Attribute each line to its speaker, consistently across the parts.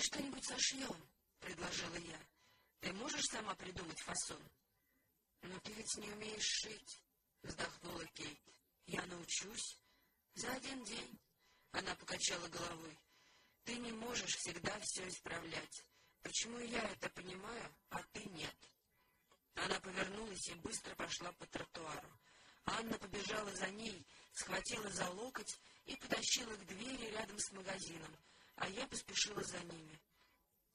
Speaker 1: Давай что-нибудь сошьем, — предложила я. Ты можешь сама придумать фасон? — Но ты ведь не умеешь шить, — вздохнула Кейт. — Я научусь. За один день. Она покачала головой. — Ты не можешь всегда все исправлять. Почему я это понимаю, а ты нет? Она повернулась и быстро пошла по тротуару. Анна побежала за ней, схватила за локоть и потащила к двери рядом с магазином, а я поспешила за ними.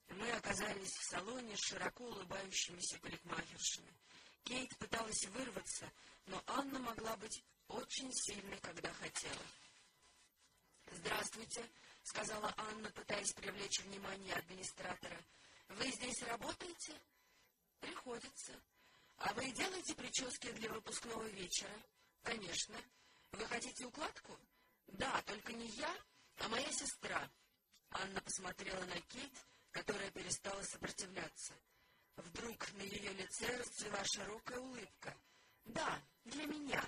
Speaker 1: Мы оказались в салоне с широко улыбающимися парикмахершами. Кейт пыталась вырваться, но Анна могла быть очень сильной, когда хотела. «Здравствуйте», — сказала Анна, пытаясь привлечь внимание администратора. «Вы здесь работаете?» «Приходится». «А вы делаете прически для выпускного вечера?» «Конечно». «Вы хотите укладку?» «Да, только не я, а моя сестра». Анна посмотрела на Кейт, которая перестала сопротивляться. Вдруг на ее лице расцвела широкая улыбка. «Да, для меня».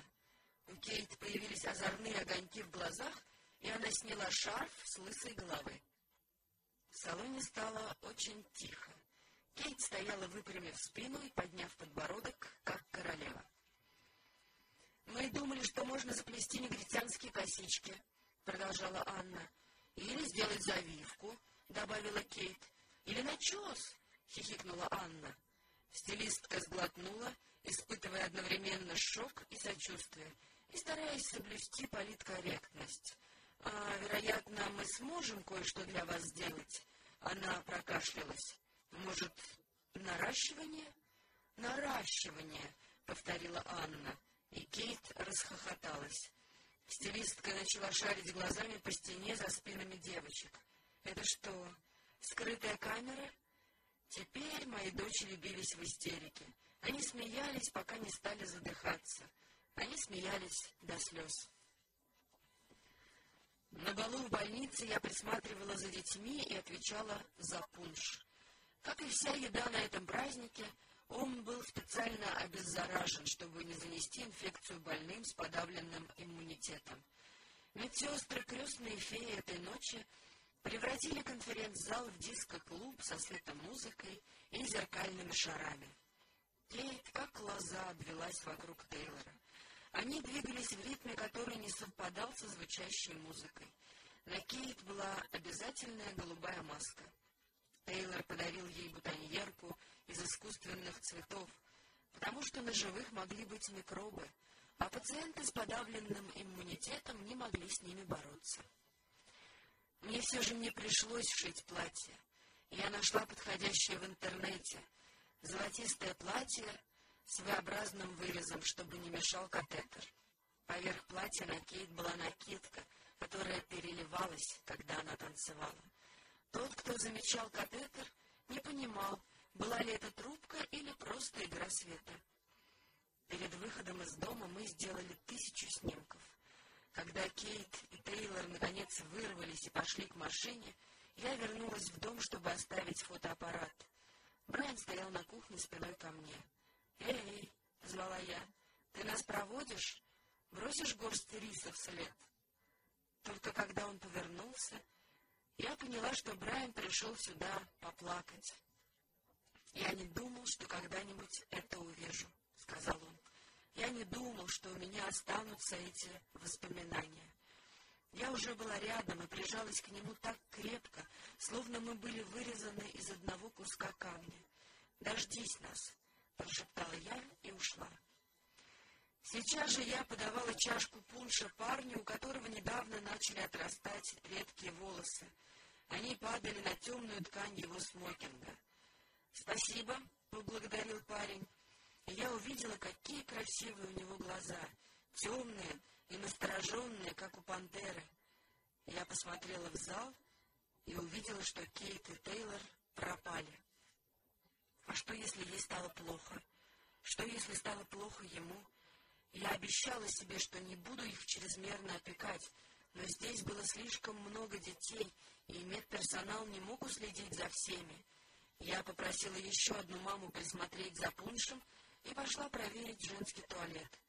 Speaker 1: У Кейт появились озорные огоньки в глазах, и она сняла шарф с лысой головы. В салоне стало очень тихо. Кейт стояла, выпрямив спину и подняв подбородок, как королева. «Мы думали, что можно заплести негритянские косички», — продолжала Анна. «Или сделать завивку», — добавила Кейт. «Или начес», — хихикнула Анна. Стилистка сглотнула, испытывая одновременно шок и сочувствие, и стараясь соблюсти политкорректность. «А, вероятно, мы сможем кое-что для вас сделать?» Она прокашлялась. «Может, наращивание?» «Наращивание», — повторила Анна, и Кейт расхохоталась. Стилистка начала шарить глазами по стене за спинами девочек. «Это что, скрытая камера?» Теперь мои дочери бились в истерике. Они смеялись, пока не стали задыхаться. Они смеялись до слез. На балу в больнице я присматривала за детьми и отвечала за пунш. Как и вся еда на этом празднике, он был специально обеззаражен, чтобы не занести инфекцию больным с подавленным иммунитетом. Медсестры, крестные феи этой ночи превратили конференц-зал в диско-клуб со светомузыкой и зеркальными шарами. Кейт, как лоза, обвелась вокруг Тейлора. Они двигались в ритме, который не совпадал со звучащей музыкой. На Кейт была обязательная голубая маска. Тейлор подарил ей бутоньерку искусственных цветов, потому что на живых могли быть микробы, а пациенты с подавленным иммунитетом не могли с ними бороться. Мне все же не пришлось шить платье. Я нашла подходящее в интернете. Золотистое платье с своеобразным вырезом, чтобы не мешал катетер. Поверх платья на Кейт была накидка, которая переливалась, когда она танцевала. Тот, кто замечал катетер, не понимал, была ли это трубка просто игра света. Перед выходом из дома мы сделали тысячу снимков. Когда Кейт и Тейлор наконец вырвались и пошли к машине, я вернулась в дом, чтобы оставить фотоаппарат. Брайан стоял на кухне спиной ко мне. «Эй!» — звала я. «Ты нас проводишь? Бросишь горсть риса вслед?» Только когда он повернулся, я поняла, что Брайан пришел сюда поплакать. «Я не думал, что когда-нибудь это увижу», — сказал он. «Я не думал, что у меня останутся эти воспоминания». Я уже была рядом и прижалась к нему так крепко, словно мы были вырезаны из одного куска камня. «Дождись нас», прошептала я и ушла. Сейчас же я подавала чашку пунша парню, у которого недавно начали отрастать редкие волосы. Они падали на темную ткань его смокинга. «Спасибо», — поблагодарил парень. И я увидела, какие красивые у него глаза, темные и настороженные, как у пантеры. Я посмотрела в зал и увидела, что Кейт и Тейлор пропали. А что, если ей стало плохо? Что, если стало плохо ему? Я обещала себе, что не буду их чрезмерно опекать, но здесь было слишком много детей, и медперсонал не мог уследить за всеми. Я попросила еще одну маму присмотреть за пуншем и пошла проверить женский туалет.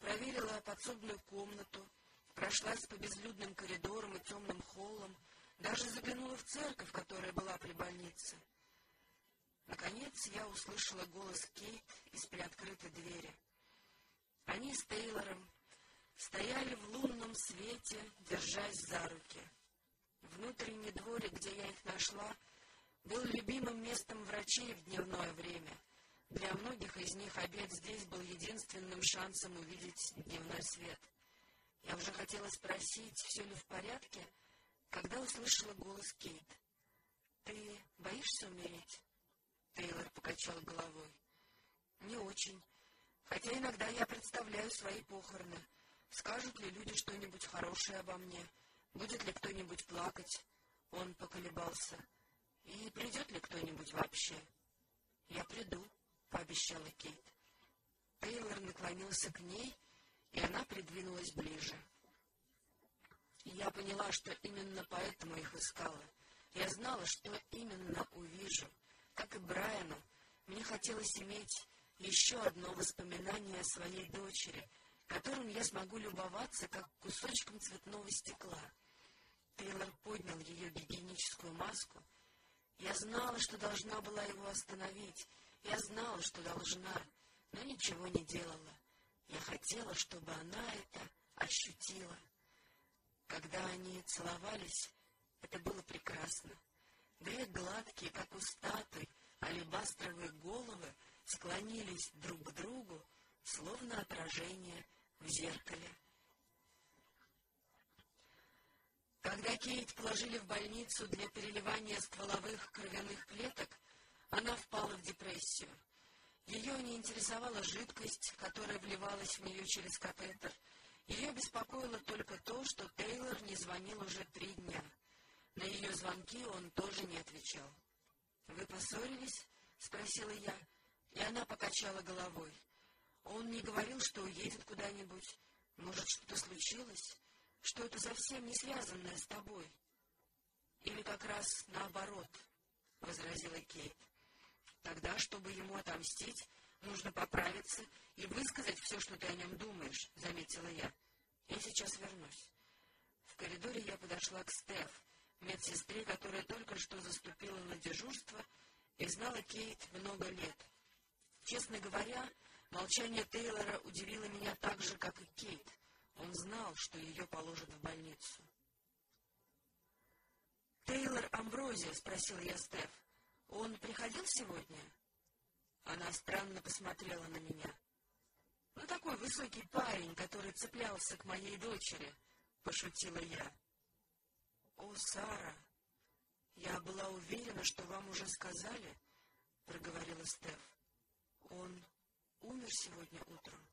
Speaker 1: Проверила подсобную комнату, прошлась по безлюдным коридорам и темным холлам, Даже заглянула в церковь, которая была при больнице. Наконец я услышала голос Кейт из приоткрытой двери. Они с Тейлором стояли в лунном свете, держась за руки. Внутренний дворик, где я их нашла, был любимым местом врачей в дневное время. Для многих из них обед здесь шансом увидеть дневной свет. Я уже хотела спросить, все ли в порядке, когда услышала голос Кейт. «Ты боишься умереть?» Тейлор покачал головой. «Не очень. Хотя иногда я представляю свои похороны. Скажут ли люди что-нибудь хорошее обо мне? Будет ли кто-нибудь плакать?» Он поколебался. «И придет ли кто-нибудь вообще?» «Я приду», — пообещала Кейт. Тейлор наклонился к ней, и она придвинулась ближе. Я поняла, что именно поэтому их искала. Я знала, что именно увижу. Как и Брайану, мне хотелось иметь еще одно воспоминание о своей дочери, которым я смогу любоваться, как кусочком цветного стекла. Тейлор поднял ее гигиеническую маску. Я знала, что должна была его остановить. Я знала, что должна, но ничего не делала. Я хотела, чтобы она это ощутила. Когда они целовались, это было прекрасно. Две гладкие, как у статуй, алебастровые головы склонились друг к другу, словно отражение в зеркале. Когда Кейт положили в больницу для переливания стволовых кровяных клеток, она впала в депрессию. Ее не интересовала жидкость, которая вливалась в нее через катетер. Ее беспокоило только то, что Тейлор не звонил уже три дня. На ее звонки он тоже не отвечал. «Вы поссорились?» — спросила я, и она покачала головой. «Он не говорил, что уедет куда-нибудь. Может, что-то случилось? Что это совсем не связанное с тобой?» «Или как раз наоборот», — возразила Кейт. «Тогда, чтобы ему отомстить, нужно поправиться и высказать все, что ты о нем думаешь», — заметила я. «Я сейчас вернусь». В коридоре я подошла к Стеф, медсестре, которая только что заступила на дежурство и знала Кейт много лет. Честно говоря, молчание Тейлора удивило меня так же, как и Кейт. Он знал, что ее положат в больницу. «Тейлор Амброзия?» — спросил я Стеф. «Он приходил сегодня?» Она странно посмотрела на меня. «Ну, такой высокий парень, который цеплялся к моей дочери», — пошутила я. «О, Сара, я была уверена, что вам уже сказали», — проговорила Стеф. «Он умер сегодня утром».